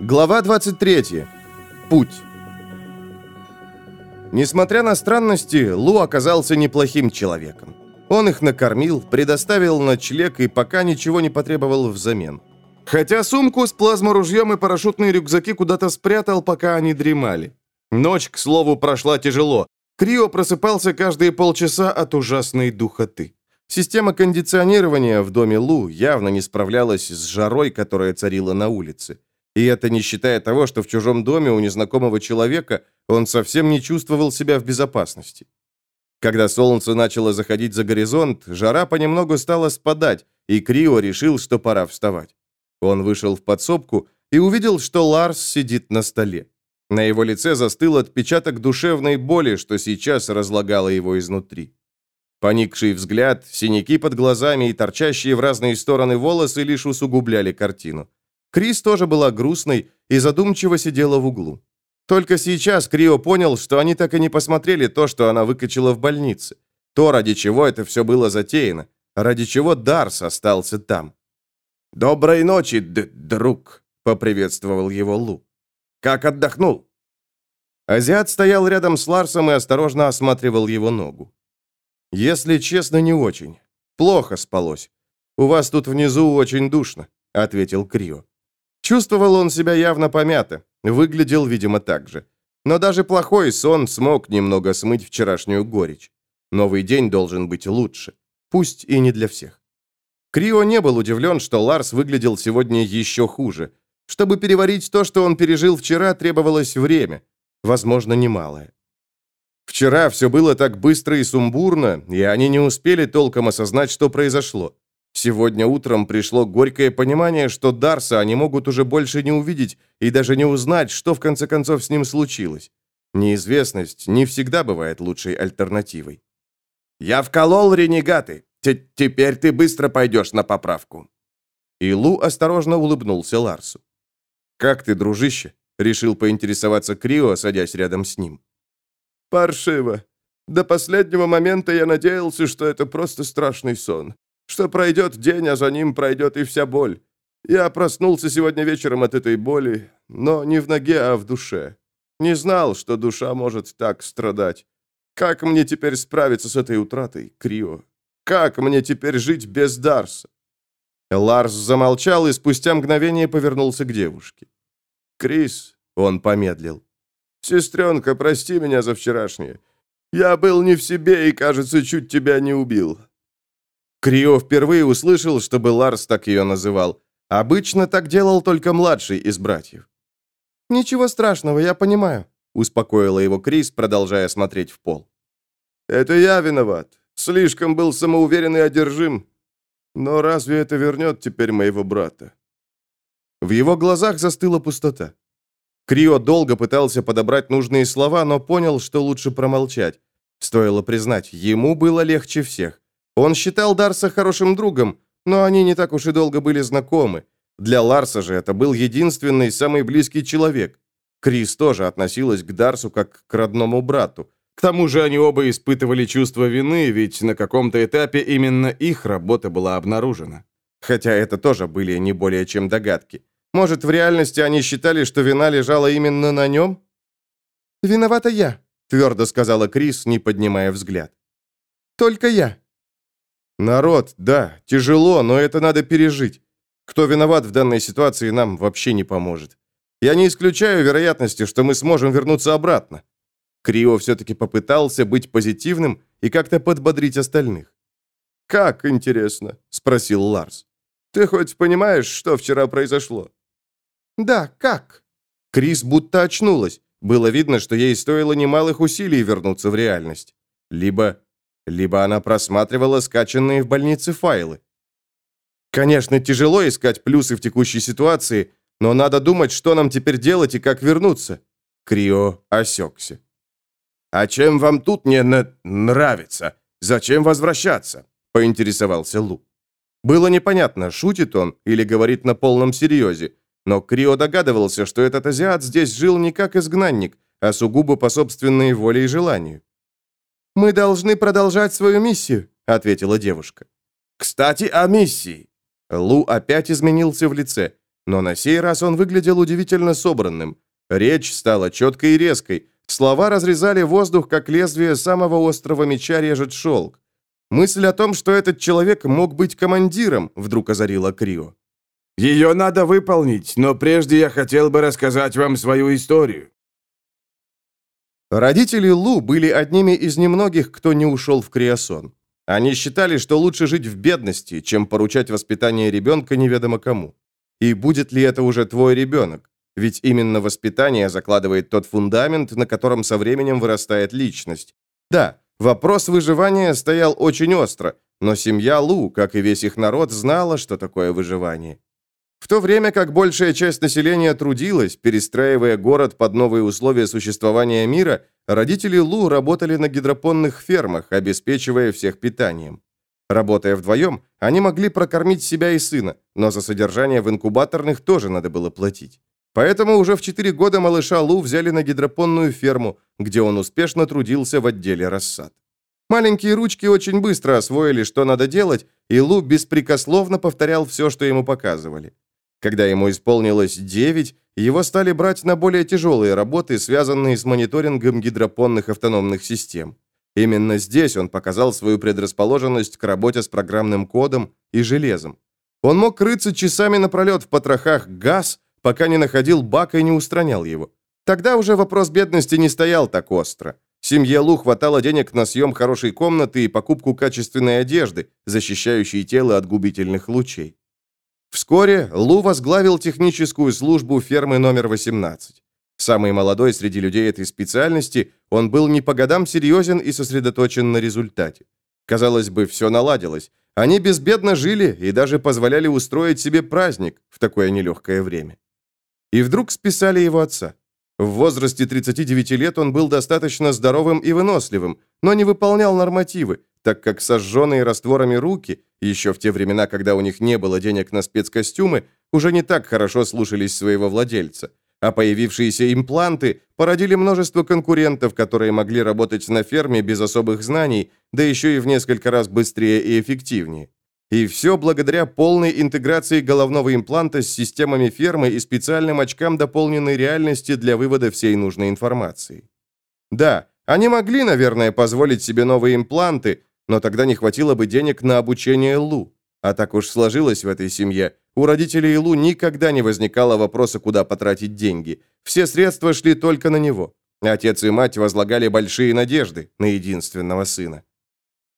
Глава 23. Путь. Несмотря на странности, Лу оказался неплохим человеком. Он их накормил, предоставил ночлег и пока ничего не потребовал взамен. Хотя сумку с плазморужьем и парашютные рюкзаки куда-то спрятал, пока они дремали. Ночь, к слову, прошла тяжело. Крио просыпался каждые полчаса от ужасной духоты. Система кондиционирования в доме Лу явно не справлялась с жарой, которая царила на улице. И это не считая того, что в чужом доме у незнакомого человека он совсем не чувствовал себя в безопасности. Когда солнце начало заходить за горизонт, жара понемногу стала спадать, и Крио решил, что пора вставать. Он вышел в подсобку и увидел, что Ларс сидит на столе. На его лице застыл отпечаток душевной боли, что сейчас разлагало его изнутри. Поникший взгляд, синяки под глазами и торчащие в разные стороны волосы лишь усугубляли картину. Крис тоже была грустной и задумчиво сидела в углу. Только сейчас Крио понял, что они так и не посмотрели то, что она выкачала в больнице. То, ради чего это все было затеяно, ради чего Дарс остался там. «Доброй ночи, друг», — поприветствовал его Лу. «Как отдохнул?» Азиат стоял рядом с Ларсом и осторожно осматривал его ногу. «Если честно, не очень. Плохо спалось. У вас тут внизу очень душно», — ответил Крио. Чувствовал он себя явно помято, выглядел, видимо, так же. Но даже плохой сон смог немного смыть вчерашнюю горечь. Новый день должен быть лучше, пусть и не для всех. Крио не был удивлен, что Ларс выглядел сегодня еще хуже. Чтобы переварить то, что он пережил вчера, требовалось время, возможно, немалое. Вчера все было так быстро и сумбурно, и они не успели толком осознать, что произошло. Сегодня утром пришло горькое понимание, что Дарса они могут уже больше не увидеть и даже не узнать, что в конце концов с ним случилось. Неизвестность не всегда бывает лучшей альтернативой. «Я вколол ренегаты. Т Теперь ты быстро пойдешь на поправку». И Лу осторожно улыбнулся Ларсу. «Как ты, дружище?» — решил поинтересоваться Крио, садясь рядом с ним. Паршиво. До последнего момента я надеялся, что это просто страшный сон. Что пройдет день, а за ним пройдет и вся боль. Я проснулся сегодня вечером от этой боли, но не в ноге, а в душе. Не знал, что душа может так страдать. Как мне теперь справиться с этой утратой, Крио? Как мне теперь жить без Дарса?» Ларс замолчал и спустя мгновение повернулся к девушке. «Крис», — он помедлил, «Сестренка, прости меня за вчерашнее. Я был не в себе и, кажется, чуть тебя не убил». Крио впервые услышал, чтобы Ларс так ее называл. Обычно так делал только младший из братьев. «Ничего страшного, я понимаю», — успокоила его Крис, продолжая смотреть в пол. «Это я виноват. Слишком был самоуверен и одержим. Но разве это вернет теперь моего брата?» В его глазах застыла пустота. Крио долго пытался подобрать нужные слова, но понял, что лучше промолчать. Стоило признать, ему было легче всех. Он считал Дарса хорошим другом, но они не так уж и долго были знакомы. Для Ларса же это был единственный, самый близкий человек. Крис тоже относилась к Дарсу как к родному брату. К тому же они оба испытывали чувство вины, ведь на каком-то этапе именно их работа была обнаружена. Хотя это тоже были не более чем догадки. Может, в реальности они считали, что вина лежала именно на нем? «Виновата я», — твердо сказала Крис, не поднимая взгляд. «Только я». «Народ, да, тяжело, но это надо пережить. Кто виноват в данной ситуации, нам вообще не поможет. Я не исключаю вероятности, что мы сможем вернуться обратно». Крио все-таки попытался быть позитивным и как-то подбодрить остальных. «Как, интересно?» — спросил Ларс. «Ты хоть понимаешь, что вчера произошло?» «Да, как?» Крис будто очнулась. Было видно, что ей стоило немалых усилий вернуться в реальность. Либо... Либо она просматривала скачанные в больнице файлы. Конечно, тяжело искать плюсы в текущей ситуации, но надо думать, что нам теперь делать и как вернуться. Крио осекся. «А чем вам тут не нравится? Зачем возвращаться?» — поинтересовался Лу. Было непонятно, шутит он или говорит на полном серьезе, но Крио догадывался, что этот азиат здесь жил не как изгнанник, а сугубо по собственной воле и желанию. «Мы должны продолжать свою миссию», — ответила девушка. «Кстати, о миссии». Лу опять изменился в лице. Но на сей раз он выглядел удивительно собранным. Речь стала четкой и резкой. Слова разрезали воздух, как лезвие самого острого меча режет шелк. Мысль о том, что этот человек мог быть командиром, вдруг озарила Крио. «Ее надо выполнить, но прежде я хотел бы рассказать вам свою историю». Родители Лу были одними из немногих, кто не ушел в Криосон. Они считали, что лучше жить в бедности, чем поручать воспитание ребенка неведомо кому. И будет ли это уже твой ребенок? Ведь именно воспитание закладывает тот фундамент, на котором со временем вырастает личность. Да, вопрос выживания стоял очень остро, но семья Лу, как и весь их народ, знала, что такое выживание. В то время как большая часть населения трудилась, перестраивая город под новые условия существования мира, родители Лу работали на гидропонных фермах, обеспечивая всех питанием. Работая вдвоем, они могли прокормить себя и сына, но за содержание в инкубаторных тоже надо было платить. Поэтому уже в 4 года малыша Лу взяли на гидропонную ферму, где он успешно трудился в отделе рассад. Маленькие ручки очень быстро освоили, что надо делать, и Лу беспрекословно повторял все, что ему показывали. Когда ему исполнилось 9, его стали брать на более тяжелые работы, связанные с мониторингом гидропонных автономных систем. Именно здесь он показал свою предрасположенность к работе с программным кодом и железом. Он мог крыться часами напролет в потрохах газ, пока не находил бак и не устранял его. Тогда уже вопрос бедности не стоял так остро. Семье Лу хватало денег на съем хорошей комнаты и покупку качественной одежды, защищающей тело от губительных лучей. Вскоре Лу возглавил техническую службу фермы номер 18. Самый молодой среди людей этой специальности, он был не по годам серьезен и сосредоточен на результате. Казалось бы, все наладилось. Они безбедно жили и даже позволяли устроить себе праздник в такое нелегкое время. И вдруг списали его отца. В возрасте 39 лет он был достаточно здоровым и выносливым, но не выполнял нормативы, так как сожженные растворами руки, еще в те времена, когда у них не было денег на спецкостюмы, уже не так хорошо слушались своего владельца а появившиеся импланты породили множество конкурентов, которые могли работать на ферме без особых знаний, да еще и в несколько раз быстрее и эффективнее. И все благодаря полной интеграции головного импланта с системами фермы и специальным очкам дополненной реальности для вывода всей нужной информации. Да, они могли, наверное, позволить себе новые импланты, но тогда не хватило бы денег на обучение Лу. А так уж сложилось в этой семье. У родителей Лу никогда не возникало вопроса, куда потратить деньги. Все средства шли только на него. Отец и мать возлагали большие надежды на единственного сына.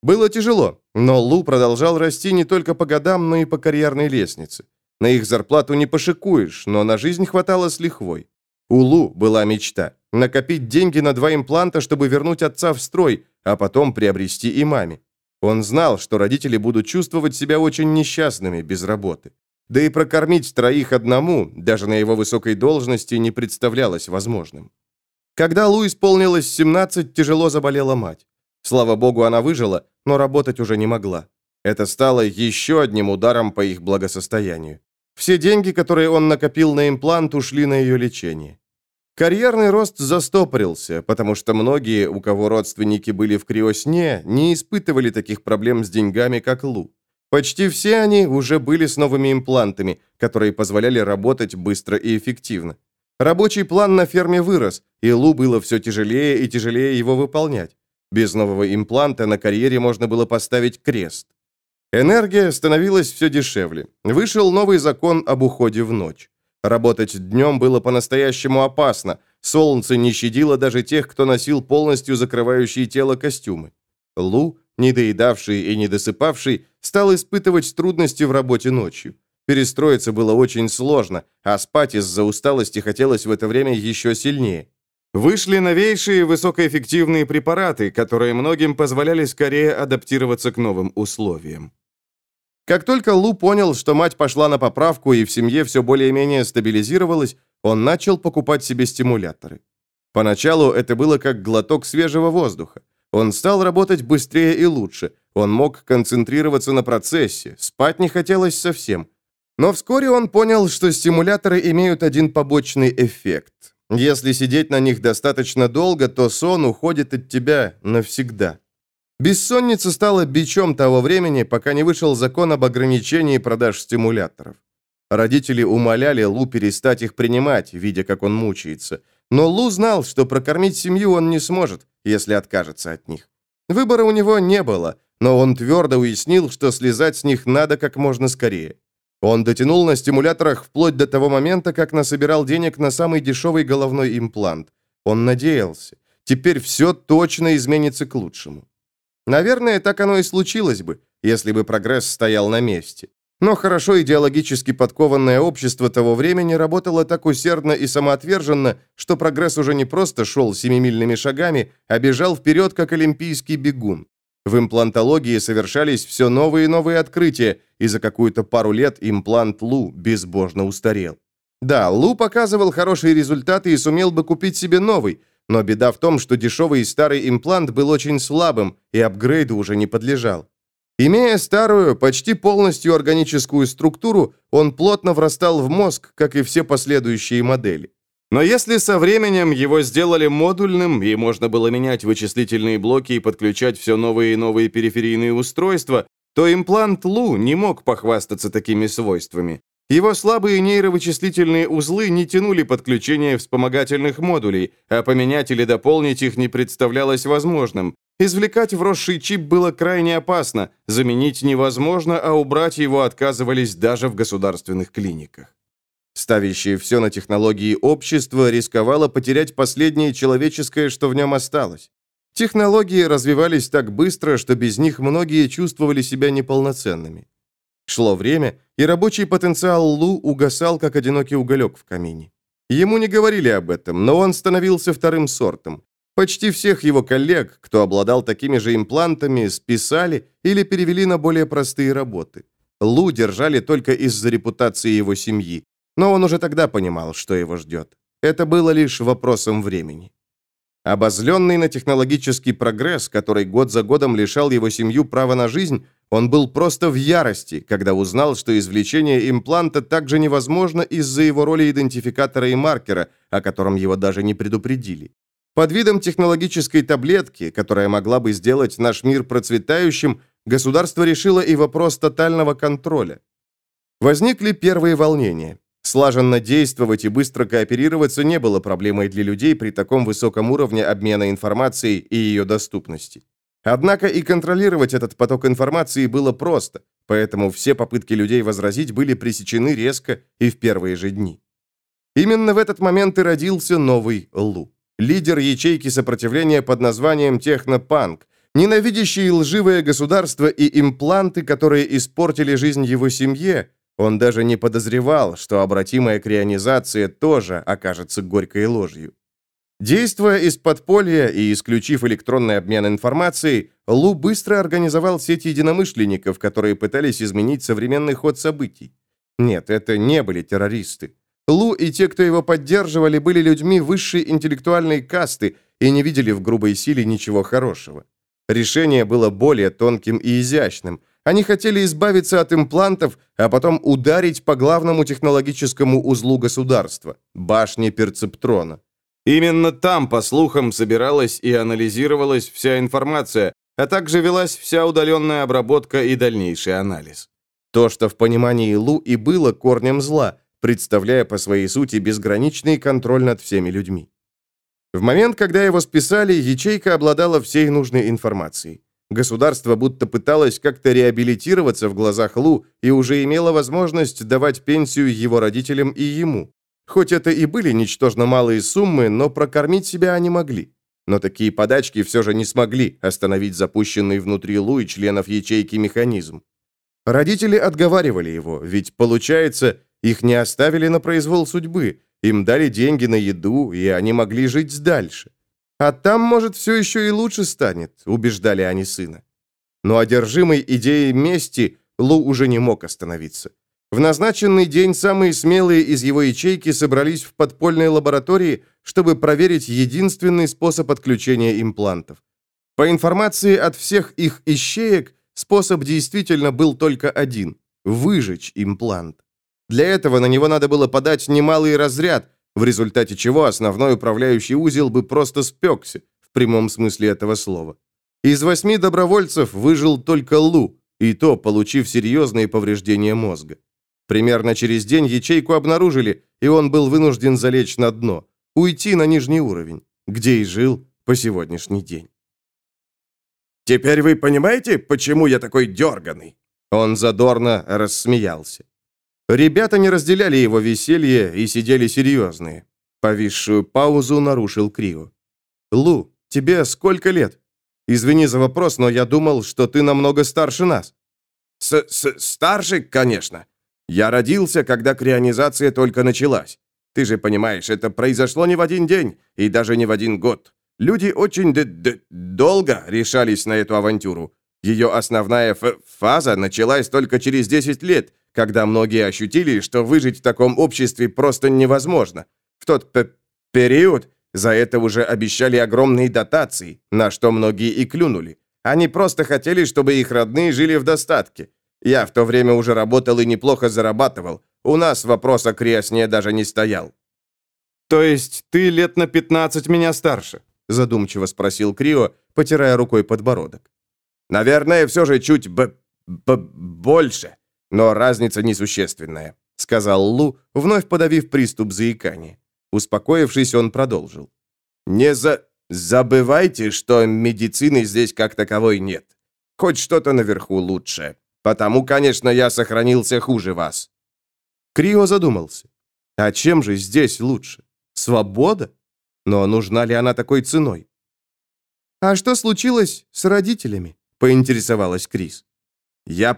Было тяжело, но Лу продолжал расти не только по годам, но и по карьерной лестнице. На их зарплату не пошикуешь, но на жизнь хватало с лихвой. У Лу была мечта – накопить деньги на два импланта, чтобы вернуть отца в строй, а потом приобрести и маме. Он знал, что родители будут чувствовать себя очень несчастными без работы. Да и прокормить троих одному, даже на его высокой должности, не представлялось возможным. Когда Лу исполнилось 17, тяжело заболела мать. Слава богу, она выжила, но работать уже не могла. Это стало еще одним ударом по их благосостоянию. Все деньги, которые он накопил на имплант, ушли на ее лечение. Карьерный рост застопорился, потому что многие, у кого родственники были в криосне, не испытывали таких проблем с деньгами, как Лу. Почти все они уже были с новыми имплантами, которые позволяли работать быстро и эффективно. Рабочий план на ферме вырос, и Лу было все тяжелее и тяжелее его выполнять. Без нового импланта на карьере можно было поставить крест. Энергия становилась все дешевле. Вышел новый закон об уходе в ночь. Работать днем было по-настоящему опасно. Солнце не щадило даже тех, кто носил полностью закрывающие тело костюмы. Лу, недоедавший и недосыпавший, стал испытывать трудности в работе ночью. Перестроиться было очень сложно, а спать из-за усталости хотелось в это время еще сильнее. Вышли новейшие высокоэффективные препараты, которые многим позволяли скорее адаптироваться к новым условиям. Как только Лу понял, что мать пошла на поправку и в семье все более-менее стабилизировалось, он начал покупать себе стимуляторы. Поначалу это было как глоток свежего воздуха. Он стал работать быстрее и лучше. Он мог концентрироваться на процессе, спать не хотелось совсем. Но вскоре он понял, что стимуляторы имеют один побочный эффект. Если сидеть на них достаточно долго, то сон уходит от тебя навсегда. Бессонница стала бичом того времени, пока не вышел закон об ограничении продаж стимуляторов. Родители умоляли Лу перестать их принимать, видя, как он мучается. Но Лу знал, что прокормить семью он не сможет, если откажется от них. Выбора у него не было, но он твердо уяснил, что слезать с них надо как можно скорее. Он дотянул на стимуляторах вплоть до того момента, как насобирал денег на самый дешевый головной имплант. Он надеялся. Теперь все точно изменится к лучшему. Наверное, так оно и случилось бы, если бы прогресс стоял на месте. Но хорошо идеологически подкованное общество того времени работало так усердно и самоотверженно, что прогресс уже не просто шел семимильными шагами, а бежал вперед, как олимпийский бегун. В имплантологии совершались все новые и новые открытия, и за какую-то пару лет имплант Лу безбожно устарел. Да, Лу показывал хорошие результаты и сумел бы купить себе новый, но беда в том, что дешевый старый имплант был очень слабым и апгрейду уже не подлежал. Имея старую, почти полностью органическую структуру, он плотно врастал в мозг, как и все последующие модели. Но если со временем его сделали модульным, и можно было менять вычислительные блоки и подключать все новые и новые периферийные устройства, то имплант Лу не мог похвастаться такими свойствами. Его слабые нейровычислительные узлы не тянули подключение вспомогательных модулей, а поменять или дополнить их не представлялось возможным, Извлекать вросший чип было крайне опасно, заменить невозможно, а убрать его отказывались даже в государственных клиниках. Ставящее все на технологии общество рисковало потерять последнее человеческое, что в нем осталось. Технологии развивались так быстро, что без них многие чувствовали себя неполноценными. Шло время, и рабочий потенциал Лу угасал, как одинокий уголек в камине. Ему не говорили об этом, но он становился вторым сортом. Почти всех его коллег, кто обладал такими же имплантами, списали или перевели на более простые работы. Лу держали только из-за репутации его семьи, но он уже тогда понимал, что его ждет. Это было лишь вопросом времени. Обозленный на технологический прогресс, который год за годом лишал его семью права на жизнь, он был просто в ярости, когда узнал, что извлечение импланта также невозможно из-за его роли идентификатора и маркера, о котором его даже не предупредили. Под видом технологической таблетки, которая могла бы сделать наш мир процветающим, государство решило и вопрос тотального контроля. Возникли первые волнения. Слаженно действовать и быстро кооперироваться не было проблемой для людей при таком высоком уровне обмена информацией и ее доступности. Однако и контролировать этот поток информации было просто, поэтому все попытки людей возразить были пресечены резко и в первые же дни. Именно в этот момент и родился новый Лу лидер ячейки сопротивления под названием «Технопанк», ненавидящий лживое государство и импланты, которые испортили жизнь его семье, он даже не подозревал, что обратимая крионизация тоже окажется горькой ложью. Действуя из подполья и исключив электронный обмен информацией, Лу быстро организовал сеть единомышленников, которые пытались изменить современный ход событий. Нет, это не были террористы. Лу и те, кто его поддерживали, были людьми высшей интеллектуальной касты и не видели в грубой силе ничего хорошего. Решение было более тонким и изящным. Они хотели избавиться от имплантов, а потом ударить по главному технологическому узлу государства – башне перцептрона. Именно там, по слухам, собиралась и анализировалась вся информация, а также велась вся удаленная обработка и дальнейший анализ. То, что в понимании Лу и было корнем зла, представляя по своей сути безграничный контроль над всеми людьми. В момент, когда его списали, ячейка обладала всей нужной информацией. Государство будто пыталось как-то реабилитироваться в глазах Лу и уже имело возможность давать пенсию его родителям и ему. Хоть это и были ничтожно малые суммы, но прокормить себя они могли. Но такие подачки все же не смогли остановить запущенный внутри Лу и членов ячейки механизм. Родители отговаривали его, ведь, получается, их не оставили на произвол судьбы, им дали деньги на еду, и они могли жить дальше. А там, может, все еще и лучше станет, убеждали они сына. Но одержимый идеей мести Лу уже не мог остановиться. В назначенный день самые смелые из его ячейки собрались в подпольной лаборатории, чтобы проверить единственный способ отключения имплантов. По информации от всех их ищеек, способ действительно был только один – выжечь имплант. Для этого на него надо было подать немалый разряд, в результате чего основной управляющий узел бы просто спекся, в прямом смысле этого слова. Из восьми добровольцев выжил только Лу, и то, получив серьезные повреждения мозга. Примерно через день ячейку обнаружили, и он был вынужден залечь на дно, уйти на нижний уровень, где и жил по сегодняшний день. «Теперь вы понимаете, почему я такой дерганый?» Он задорно рассмеялся. Ребята не разделяли его веселье и сидели серьезные. Повисшую паузу нарушил Крио. «Лу, тебе сколько лет? Извини за вопрос, но я думал, что ты намного старше нас». С -с «Старше, конечно. Я родился, когда крионизация только началась. Ты же понимаешь, это произошло не в один день и даже не в один год. Люди очень долго решались на эту авантюру. Ее основная фаза началась только через 10 лет, когда многие ощутили, что выжить в таком обществе просто невозможно. В тот период за это уже обещали огромные дотации, на что многие и клюнули. Они просто хотели, чтобы их родные жили в достатке. Я в то время уже работал и неплохо зарабатывал. У нас вопрос о кресне даже не стоял. «То есть ты лет на 15 меня старше?» задумчиво спросил Крио, потирая рукой подбородок. «Наверное, все же чуть б б больше, но разница несущественная», сказал Лу, вновь подавив приступ заикания. Успокоившись, он продолжил. «Не за... забывайте, что медицины здесь как таковой нет. Хоть что-то наверху лучше. Потому, конечно, я сохранился хуже вас». Крио задумался. «А чем же здесь лучше? Свобода? Но нужна ли она такой ценой?» «А что случилось с родителями?» — поинтересовалась Крис. «Я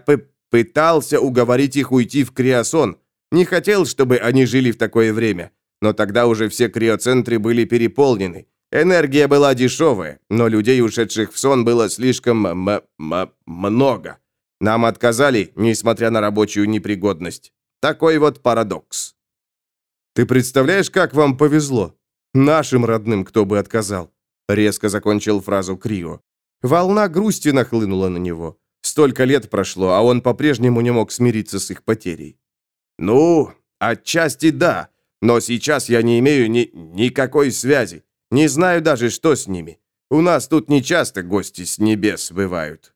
пытался уговорить их уйти в Криосон. Не хотел, чтобы они жили в такое время. Но тогда уже все криоцентры были переполнены. Энергия была дешевая, но людей, ушедших в сон, было слишком м м много. Нам отказали, несмотря на рабочую непригодность. Такой вот парадокс. Ты представляешь, как вам повезло? Нашим родным кто бы отказал. Резко закончил фразу Крио. Волна грусти нахлынула на него. Столько лет прошло, а он по-прежнему не мог смириться с их потерей. «Ну, отчасти да, но сейчас я не имею ни никакой связи. Не знаю даже, что с ними. У нас тут не часто гости с небес бывают».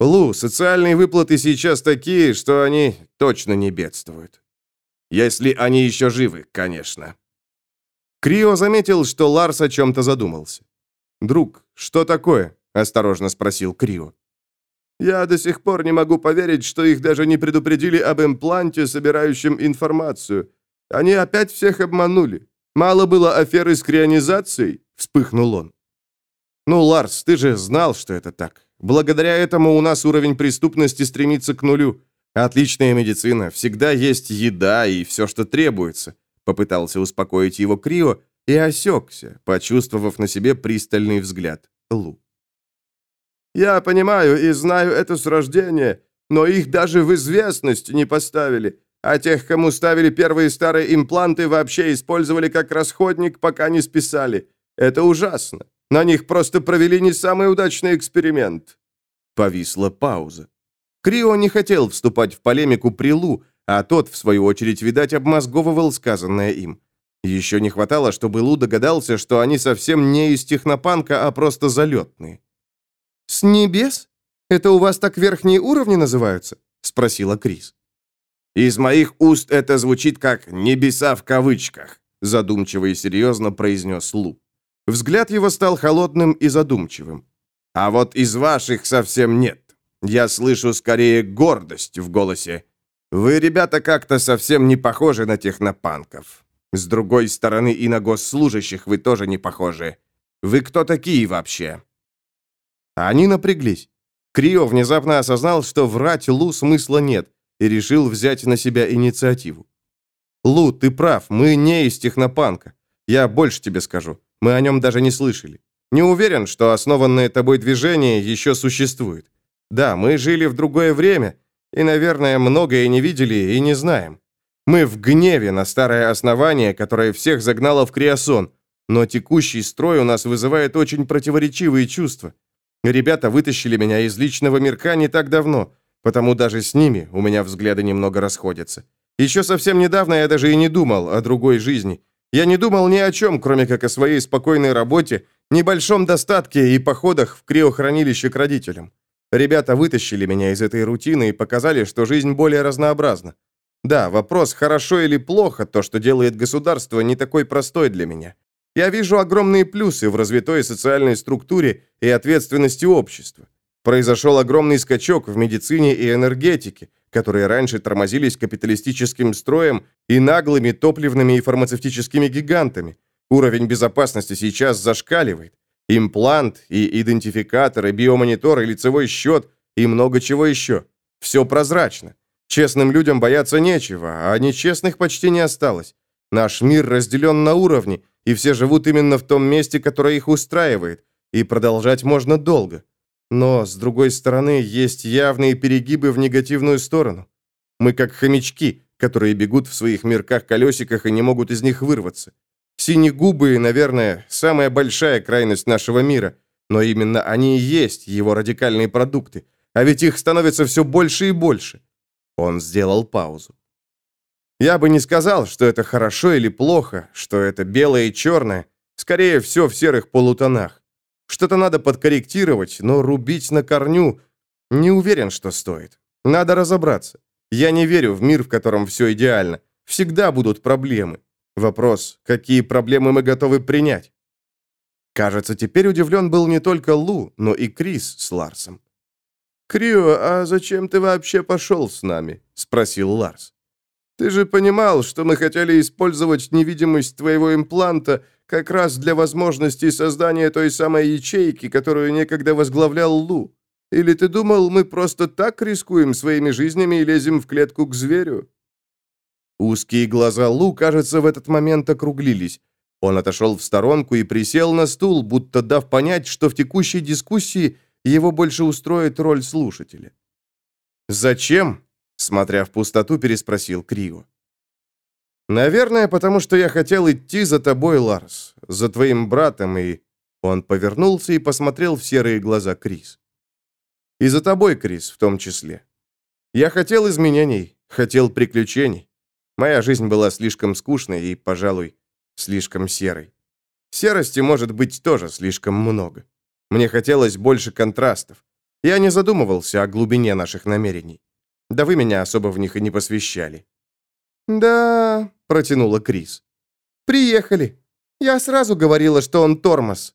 Лу, социальные выплаты сейчас такие, что они точно не бедствуют. Если они еще живы, конечно. Крио заметил, что Ларс о чем-то задумался. «Друг, что такое?» – осторожно спросил Крио. «Я до сих пор не могу поверить, что их даже не предупредили об импланте, собирающем информацию. Они опять всех обманули. Мало было аферы с крионизацией?» – вспыхнул он. «Ну, Ларс, ты же знал, что это так. Благодаря этому у нас уровень преступности стремится к нулю. Отличная медицина, всегда есть еда и все, что требуется». Попытался успокоить его Крио и осекся, почувствовав на себе пристальный взгляд Лу. «Я понимаю и знаю это с рождения, но их даже в известность не поставили. А тех, кому ставили первые старые импланты, вообще использовали как расходник, пока не списали. Это ужасно. На них просто провели не самый удачный эксперимент». Повисла пауза. Крио не хотел вступать в полемику при Лу, а тот, в свою очередь, видать, обмозговывал сказанное им. Еще не хватало, чтобы Лу догадался, что они совсем не из технопанка, а просто залетные. «С небес? Это у вас так верхние уровни называются?» — спросила Крис. «Из моих уст это звучит как «небеса» в кавычках», задумчиво и серьезно произнес Лу. Взгляд его стал холодным и задумчивым. «А вот из ваших совсем нет. Я слышу скорее гордость в голосе. Вы, ребята, как-то совсем не похожи на технопанков. С другой стороны, и на госслужащих вы тоже не похожи. Вы кто такие вообще?» Они напряглись. Крио внезапно осознал, что врать Лу смысла нет, и решил взять на себя инициативу. «Лу, ты прав, мы не из технопанка. Я больше тебе скажу, мы о нем даже не слышали. Не уверен, что основанное тобой движение еще существует. Да, мы жили в другое время, и, наверное, многое не видели и не знаем. Мы в гневе на старое основание, которое всех загнало в криосон, но текущий строй у нас вызывает очень противоречивые чувства. Ребята вытащили меня из личного мирка не так давно, потому даже с ними у меня взгляды немного расходятся. Еще совсем недавно я даже и не думал о другой жизни. Я не думал ни о чем, кроме как о своей спокойной работе, небольшом достатке и походах в криохранилище к родителям. Ребята вытащили меня из этой рутины и показали, что жизнь более разнообразна. Да, вопрос, хорошо или плохо, то, что делает государство, не такой простой для меня. Я вижу огромные плюсы в развитой социальной структуре и ответственности общества. Произошел огромный скачок в медицине и энергетике, которые раньше тормозились капиталистическим строем и наглыми топливными и фармацевтическими гигантами. Уровень безопасности сейчас зашкаливает. Имплант и идентификатор, и биомонитор, и лицевой счет, и много чего еще. Все прозрачно. Честным людям бояться нечего, а нечестных почти не осталось. Наш мир разделен на уровни, и все живут именно в том месте, которое их устраивает, и продолжать можно долго. Но, с другой стороны, есть явные перегибы в негативную сторону. Мы как хомячки, которые бегут в своих мирках-колесиках и не могут из них вырваться. Синегубые, наверное, самая большая крайность нашего мира, но именно они и есть его радикальные продукты, а ведь их становится все больше и больше. Он сделал паузу. Я бы не сказал, что это хорошо или плохо, что это белое и черное, скорее все в серых полутонах. Что-то надо подкорректировать, но рубить на корню не уверен, что стоит. Надо разобраться. Я не верю в мир, в котором все идеально. Всегда будут проблемы. Вопрос, какие проблемы мы готовы принять? Кажется, теперь удивлен был не только Лу, но и Крис с Ларсом. «Крио, а зачем ты вообще пошел с нами?» — спросил Ларс. «Ты же понимал, что мы хотели использовать невидимость твоего импланта как раз для возможности создания той самой ячейки, которую некогда возглавлял Лу. Или ты думал, мы просто так рискуем своими жизнями и лезем в клетку к зверю?» Узкие глаза Лу, кажется, в этот момент округлились. Он отошел в сторонку и присел на стул, будто дав понять, что в текущей дискуссии его больше устроит роль слушателя. «Зачем?» — смотря в пустоту, переспросил Крио. «Наверное, потому что я хотел идти за тобой, Ларс, за твоим братом, и...» Он повернулся и посмотрел в серые глаза Крис. «И за тобой, Крис, в том числе. Я хотел изменений, хотел приключений. Моя жизнь была слишком скучной и, пожалуй, слишком серой. Серости может быть тоже слишком много. Мне хотелось больше контрастов. Я не задумывался о глубине наших намерений. Да вы меня особо в них и не посвящали. «Да», — протянула Крис. «Приехали. Я сразу говорила, что он тормоз».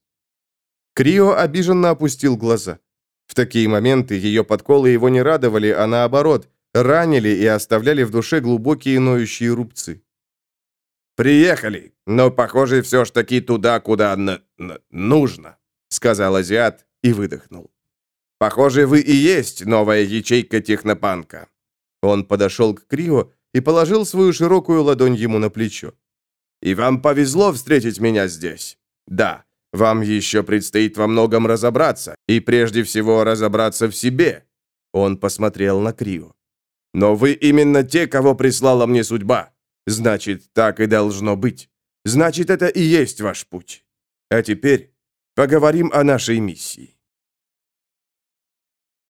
Крио обиженно опустил глаза. В такие моменты ее подколы его не радовали, а наоборот, ранили и оставляли в душе глубокие ноющие рубцы. «Приехали, но, похоже, все ж таки туда, куда нужно», сказал азиат и выдохнул. «Похоже, вы и есть новая ячейка технопанка». Он подошел к Крио и положил свою широкую ладонь ему на плечо. «И вам повезло встретить меня здесь. Да, вам еще предстоит во многом разобраться, и прежде всего разобраться в себе». Он посмотрел на Крио. Но вы именно те, кого прислала мне судьба. Значит, так и должно быть. Значит, это и есть ваш путь. А теперь поговорим о нашей миссии.